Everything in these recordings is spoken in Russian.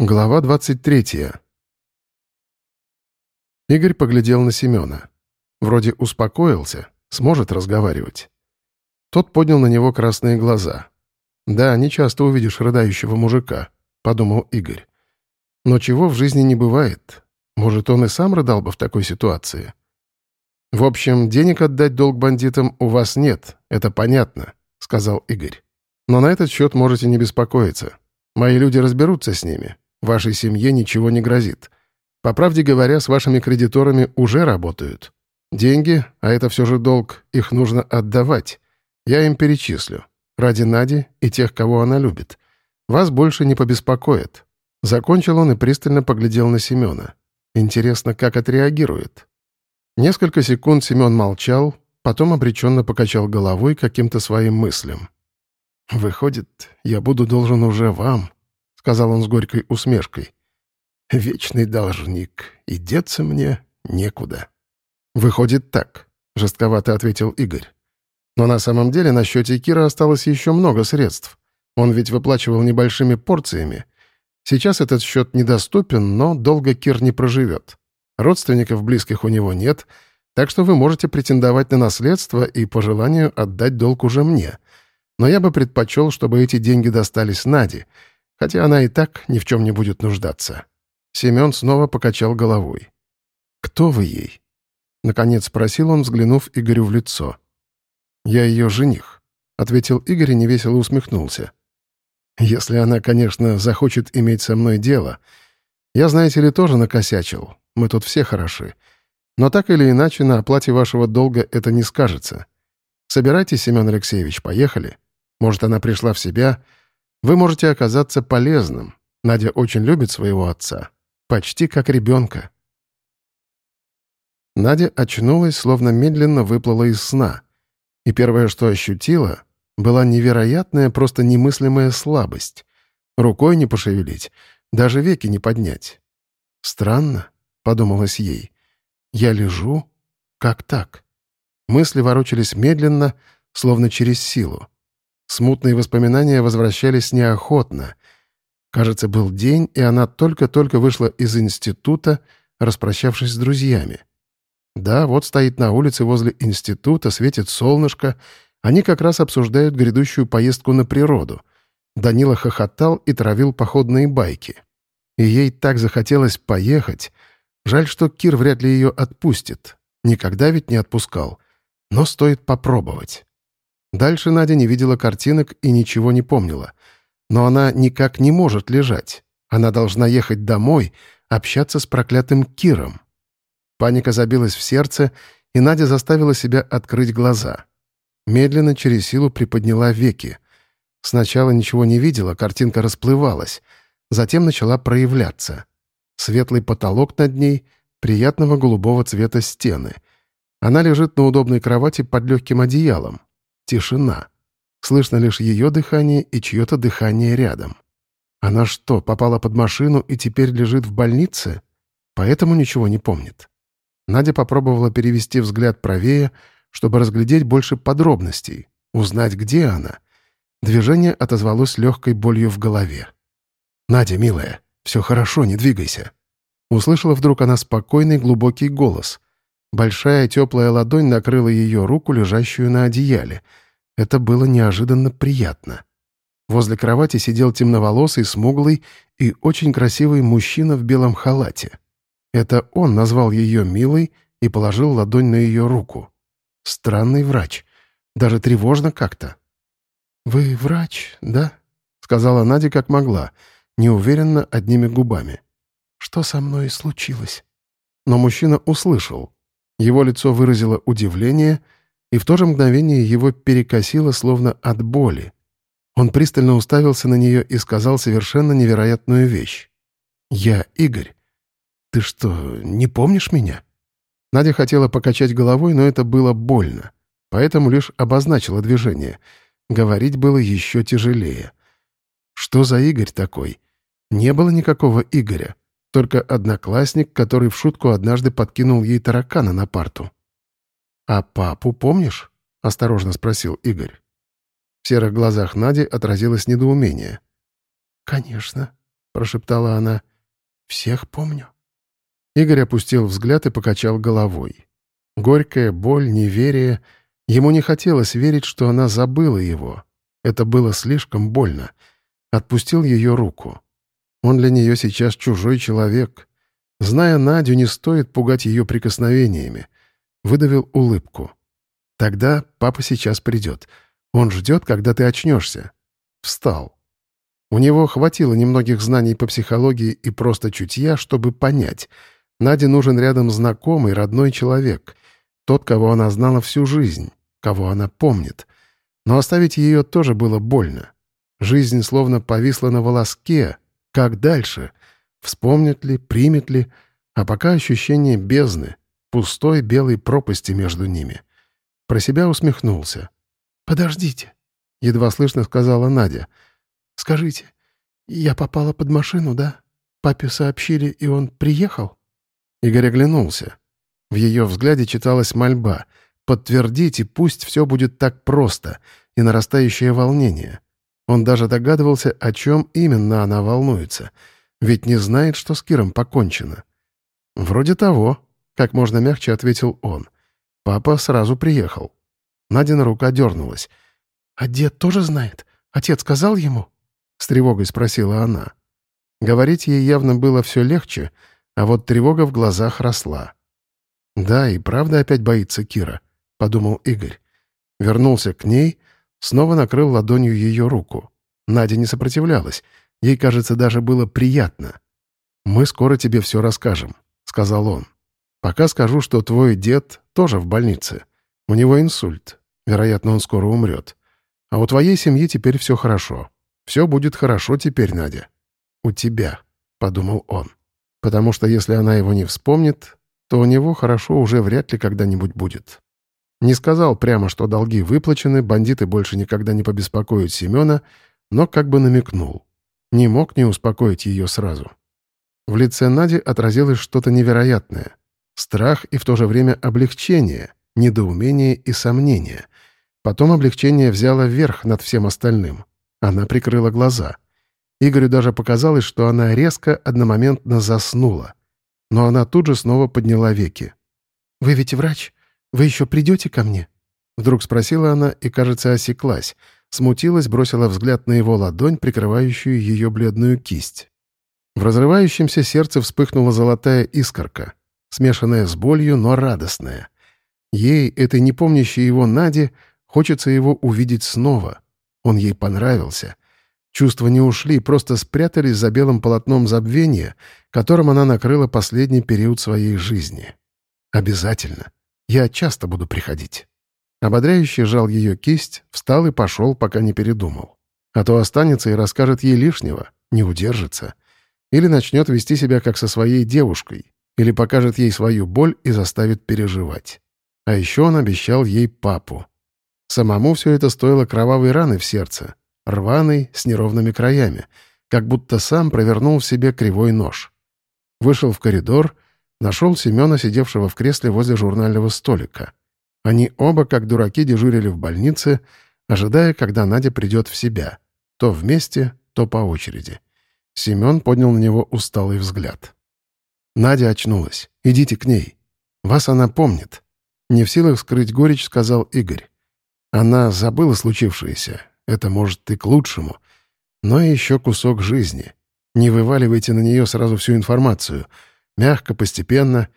Глава 23. Игорь поглядел на Семена. Вроде успокоился, сможет разговаривать. Тот поднял на него красные глаза. «Да, не часто увидишь рыдающего мужика», — подумал Игорь. «Но чего в жизни не бывает? Может, он и сам рыдал бы в такой ситуации?» «В общем, денег отдать долг бандитам у вас нет, это понятно», — сказал Игорь. «Но на этот счет можете не беспокоиться. Мои люди разберутся с ними. Вашей семье ничего не грозит. По правде говоря, с вашими кредиторами уже работают. Деньги, а это все же долг, их нужно отдавать. Я им перечислю. Ради Нади и тех, кого она любит. Вас больше не побеспокоит». Закончил он и пристально поглядел на Семена. Интересно, как отреагирует. Несколько секунд Семен молчал, потом обреченно покачал головой каким-то своим мыслям. «Выходит, я буду должен уже вам, сказал он с горькой усмешкой. «Вечный должник, и деться мне некуда». «Выходит так», — жестковато ответил Игорь. «Но на самом деле на счете Кира осталось еще много средств. Он ведь выплачивал небольшими порциями. Сейчас этот счет недоступен, но долго Кир не проживет. Родственников близких у него нет, так что вы можете претендовать на наследство и по желанию отдать долг уже мне. Но я бы предпочел, чтобы эти деньги достались Наде, хотя она и так ни в чем не будет нуждаться. Семен снова покачал головой. «Кто вы ей?» Наконец спросил он, взглянув Игорю в лицо. «Я ее жених», — ответил Игорь и невесело усмехнулся. «Если она, конечно, захочет иметь со мной дело. Я, знаете ли, тоже накосячил. Мы тут все хороши. Но так или иначе, на оплате вашего долга это не скажется. Собирайтесь, Семен Алексеевич, поехали. Может, она пришла в себя, вы можете оказаться полезным. Надя очень любит своего отца. Почти как ребенка. Надя очнулась, словно медленно выплыла из сна. И первое, что ощутила, была невероятная, просто немыслимая слабость. Рукой не пошевелить, даже веки не поднять. «Странно», — подумалось ей. «Я лежу? Как так?» Мысли ворочались медленно, словно через силу. Смутные воспоминания возвращались неохотно. Кажется, был день, и она только-только вышла из института, распрощавшись с друзьями. Да, вот стоит на улице возле института, светит солнышко. Они как раз обсуждают грядущую поездку на природу. Данила хохотал и травил походные байки. И ей так захотелось поехать. Жаль, что Кир вряд ли ее отпустит. Никогда ведь не отпускал. Но стоит попробовать. Дальше Надя не видела картинок и ничего не помнила. Но она никак не может лежать. Она должна ехать домой, общаться с проклятым Киром. Паника забилась в сердце, и Надя заставила себя открыть глаза. Медленно через силу приподняла веки. Сначала ничего не видела, картинка расплывалась. Затем начала проявляться. Светлый потолок над ней, приятного голубого цвета стены. Она лежит на удобной кровати под легким одеялом. Тишина. Слышно лишь ее дыхание и чье-то дыхание рядом. Она что, попала под машину и теперь лежит в больнице? Поэтому ничего не помнит. Надя попробовала перевести взгляд правее, чтобы разглядеть больше подробностей, узнать, где она. Движение отозвалось легкой болью в голове. «Надя, милая, все хорошо, не двигайся». Услышала вдруг она спокойный глубокий голос. Большая теплая ладонь накрыла ее руку, лежащую на одеяле. Это было неожиданно приятно. Возле кровати сидел темноволосый, смуглый и очень красивый мужчина в белом халате. Это он назвал ее милой и положил ладонь на ее руку. Странный врач. Даже тревожно как-то. «Вы врач, да?» — сказала Надя как могла, неуверенно одними губами. «Что со мной случилось?» Но мужчина услышал. Его лицо выразило удивление, и в то же мгновение его перекосило словно от боли. Он пристально уставился на нее и сказал совершенно невероятную вещь. «Я Игорь. Ты что, не помнишь меня?» Надя хотела покачать головой, но это было больно, поэтому лишь обозначила движение. Говорить было еще тяжелее. «Что за Игорь такой? Не было никакого Игоря. Только одноклассник, который в шутку однажды подкинул ей таракана на парту. «А папу помнишь?» — осторожно спросил Игорь. В серых глазах Нади отразилось недоумение. «Конечно. прошептала она. «Всех помню». Игорь опустил взгляд и покачал головой. Горькая боль, неверие. Ему не хотелось верить, что она забыла его. Это было слишком больно. Отпустил ее руку. Он для нее сейчас чужой человек. Зная Надю, не стоит пугать ее прикосновениями. Выдавил улыбку. «Тогда папа сейчас придет. Он ждет, когда ты очнешься». Встал. У него хватило немногих знаний по психологии и просто чутья, чтобы понять. Наде нужен рядом знакомый, родной человек. Тот, кого она знала всю жизнь, кого она помнит. Но оставить ее тоже было больно. Жизнь словно повисла на волоске. Как дальше? Вспомнит ли, примет ли? А пока ощущение бездны, пустой белой пропасти между ними. Про себя усмехнулся. «Подождите», — едва слышно сказала Надя. «Скажите, я попала под машину, да? Папе сообщили, и он приехал?» Игорь оглянулся. В ее взгляде читалась мольба. «Подтвердите, пусть все будет так просто» и нарастающее волнение. Он даже догадывался, о чем именно она волнуется. Ведь не знает, что с Киром покончено. «Вроде того», — как можно мягче ответил он. Папа сразу приехал. Надина рука дернулась. «А дед тоже знает? Отец сказал ему?» С тревогой спросила она. Говорить ей явно было все легче, а вот тревога в глазах росла. «Да, и правда опять боится Кира», — подумал Игорь. Вернулся к ней, снова накрыл ладонью ее руку. Надя не сопротивлялась. Ей, кажется, даже было приятно. «Мы скоро тебе все расскажем», — сказал он. «Пока скажу, что твой дед тоже в больнице. У него инсульт. Вероятно, он скоро умрет. А у твоей семьи теперь все хорошо. Все будет хорошо теперь, Надя. У тебя», — подумал он. «Потому что если она его не вспомнит, то у него хорошо уже вряд ли когда-нибудь будет. Не сказал прямо, что долги выплачены, бандиты больше никогда не побеспокоят Семена, но как бы намекнул. Не мог не успокоить ее сразу. В лице Нади отразилось что-то невероятное. Страх и в то же время облегчение, недоумение и сомнение. Потом облегчение взяло верх над всем остальным. Она прикрыла глаза. Игорю даже показалось, что она резко, одномоментно заснула — но она тут же снова подняла веки. «Вы ведь врач? Вы еще придете ко мне?» Вдруг спросила она и, кажется, осеклась. Смутилась, бросила взгляд на его ладонь, прикрывающую ее бледную кисть. В разрывающемся сердце вспыхнула золотая искорка, смешанная с болью, но радостная. Ей, этой не помнящей его Наде, хочется его увидеть снова. Он ей понравился. Чувства не ушли, просто спрятались за белым полотном забвения, которым она накрыла последний период своей жизни. «Обязательно. Я часто буду приходить». Ободряюще жал ее кисть, встал и пошел, пока не передумал. А то останется и расскажет ей лишнего, не удержится. Или начнет вести себя как со своей девушкой, или покажет ей свою боль и заставит переживать. А еще он обещал ей папу. Самому все это стоило кровавой раны в сердце, рваный, с неровными краями, как будто сам провернул в себе кривой нож. Вышел в коридор, нашел Семена, сидевшего в кресле возле журнального столика. Они оба, как дураки, дежурили в больнице, ожидая, когда Надя придет в себя. То вместе, то по очереди. Семен поднял на него усталый взгляд. Надя очнулась. «Идите к ней. Вас она помнит». Не в силах скрыть горечь, сказал Игорь. Она забыла случившееся, это может и к лучшему. Но еще кусок жизни. Не вываливайте на нее сразу всю информацию. Мягко, постепенно.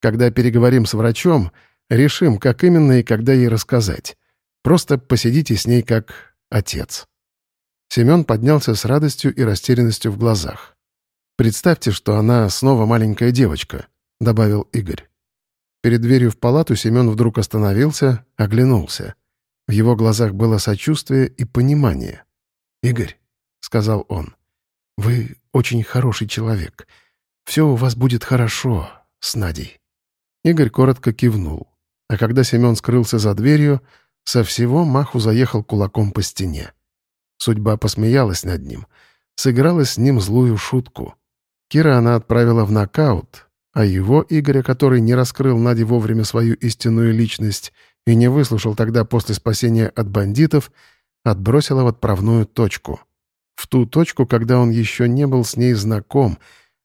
Когда переговорим с врачом, решим, как именно и когда ей рассказать. Просто посидите с ней как отец». Семен поднялся с радостью и растерянностью в глазах. «Представьте, что она снова маленькая девочка», — добавил Игорь. Перед дверью в палату Семен вдруг остановился, оглянулся. В его глазах было сочувствие и понимание. «Игорь», — сказал он, — «вы очень хороший человек. Все у вас будет хорошо с Надей». Игорь коротко кивнул, а когда Семен скрылся за дверью, со всего маху заехал кулаком по стене. Судьба посмеялась над ним, сыграла с ним злую шутку. Кира она отправила в нокаут, а его, Игоря, который не раскрыл Наде вовремя свою истинную личность и не выслушал тогда после спасения от бандитов, отбросила в отправную точку. в ту точку, когда он еще не был с ней знаком,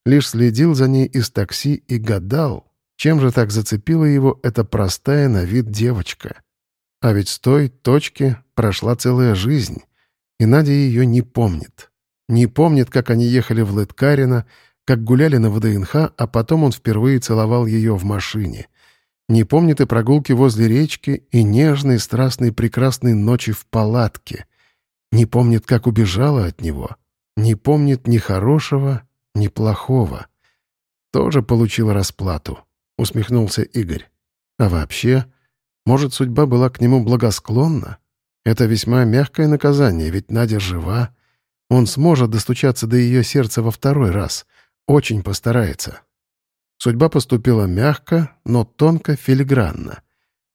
лишь следил за ней из такси и гадал, чем же так зацепила его эта простая на вид девочка. А ведь с той точки прошла целая жизнь, и Надя ее не помнит. Не помнит, как они ехали в Лыткарино, как гуляли на ВДНХ, а потом он впервые целовал ее в машине. Не помнит и прогулки возле речки, и нежной, страстной, прекрасной ночи в палатке. Не помнит, как убежала от него. Не помнит ни хорошего, ни плохого. Тоже получила расплату, усмехнулся Игорь. А вообще, может, судьба была к нему благосклонна? Это весьма мягкое наказание, ведь Надя жива. Он сможет достучаться до ее сердца во второй раз. Очень постарается. Судьба поступила мягко, но тонко, филигранно.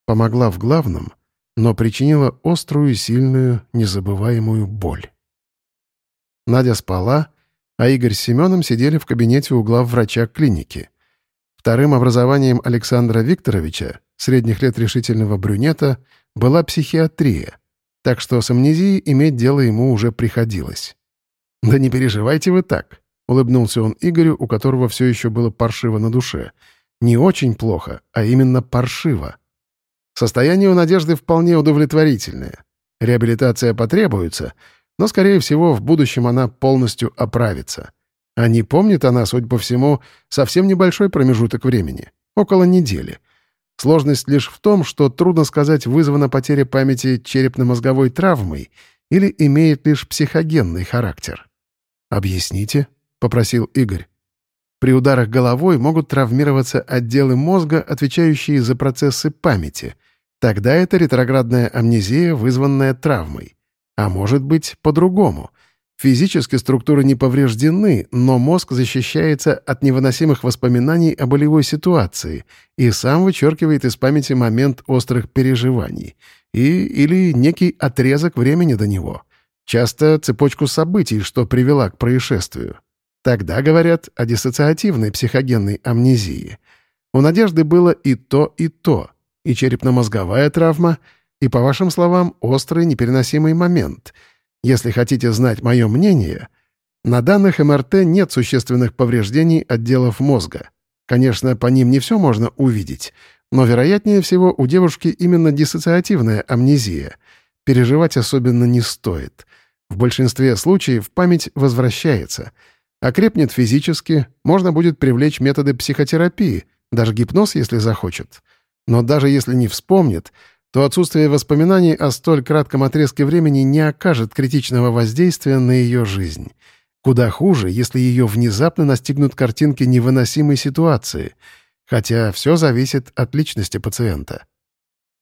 Помогла в главном, но причинила острую, сильную, незабываемую боль. Надя спала, а Игорь с Семеном сидели в кабинете угла врача клиники. Вторым образованием Александра Викторовича, средних лет решительного брюнета, была психиатрия, так что с амнезией иметь дело ему уже приходилось. «Да не переживайте вы так», — улыбнулся он Игорю, у которого все еще было паршиво на душе. «Не очень плохо, а именно паршиво. Состояние у Надежды вполне удовлетворительное. Реабилитация потребуется, но, скорее всего, в будущем она полностью оправится. А не помнит она, судя по всему, совсем небольшой промежуток времени — около недели — Сложность лишь в том, что трудно сказать, вызвана потеря памяти черепно-мозговой травмой или имеет лишь психогенный характер. «Объясните», — попросил Игорь. При ударах головой могут травмироваться отделы мозга, отвечающие за процессы памяти. Тогда это ретроградная амнезия, вызванная травмой. А может быть, по-другому — Физически структуры не повреждены, но мозг защищается от невыносимых воспоминаний о болевой ситуации и сам вычеркивает из памяти момент острых переживаний и или некий отрезок времени до него. Часто цепочку событий, что привела к происшествию. Тогда говорят о диссоциативной психогенной амнезии. У Надежды было и то, и то. И черепно-мозговая травма, и, по вашим словам, острый непереносимый момент — если хотите знать мое мнение, на данных МРТ нет существенных повреждений отделов мозга. Конечно, по ним не все можно увидеть, но, вероятнее всего, у девушки именно диссоциативная амнезия. Переживать особенно не стоит. В большинстве случаев память возвращается. Окрепнет физически, можно будет привлечь методы психотерапии, даже гипноз, если захочет. Но даже если не вспомнит — то отсутствие воспоминаний о столь кратком отрезке времени не окажет критичного воздействия на ее жизнь. Куда хуже, если ее внезапно настигнут картинки невыносимой ситуации, хотя все зависит от личности пациента.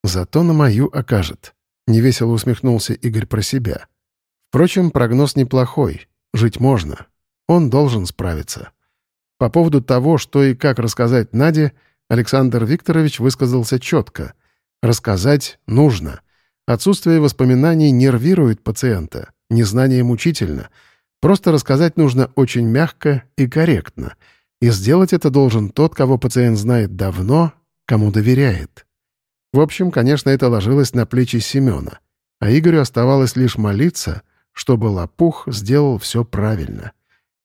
Зато на мою окажет. Невесело усмехнулся Игорь про себя. Впрочем, прогноз неплохой. Жить можно. Он должен справиться. По поводу того, что и как рассказать Наде, Александр Викторович высказался четко — Рассказать нужно. Отсутствие воспоминаний нервирует пациента. Незнание мучительно. Просто рассказать нужно очень мягко и корректно. И сделать это должен тот, кого пациент знает давно, кому доверяет. В общем, конечно, это ложилось на плечи Семена. А Игорю оставалось лишь молиться, чтобы Лопух сделал все правильно.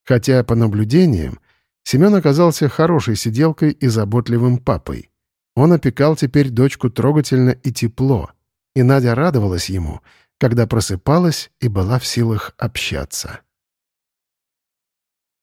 Хотя, по наблюдениям, Семен оказался хорошей сиделкой и заботливым папой. Он опекал теперь дочку трогательно и тепло, и Надя радовалась ему, когда просыпалась и была в силах общаться.